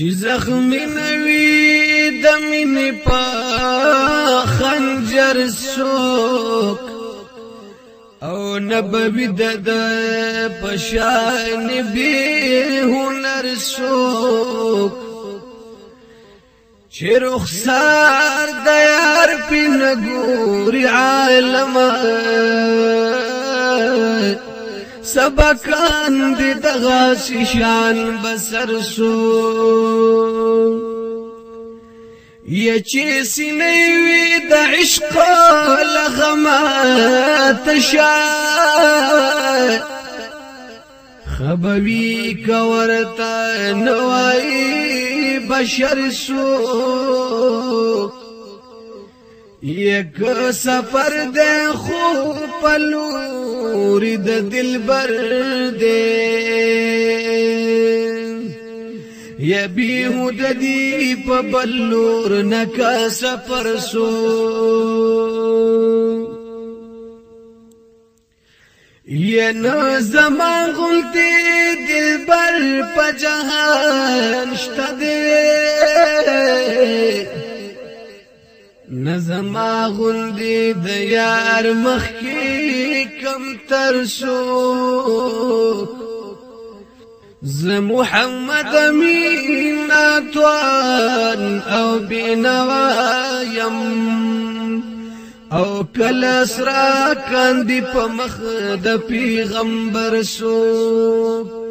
چې زخمی نوی د مینې په خنجر سوک او نبوی د پشان به هنر سوک چې رخسار د یار په نګوري عالمه سبقان دی دغا سشان بسر سو یچې سینې وی د عشق لغما تشا خبوي کورتا نوای بشر سو یک سفر د خو پلور د دلبر دې یبی هود دی په بلور نکا سفر سو یا نظم غلطی دلبر په جهان شته نظما غوندي د یار مخ کې کم تر شو ز محمد امین اتوان او بنوایم او کله سرا کاندي په مخ د پیغمبر شو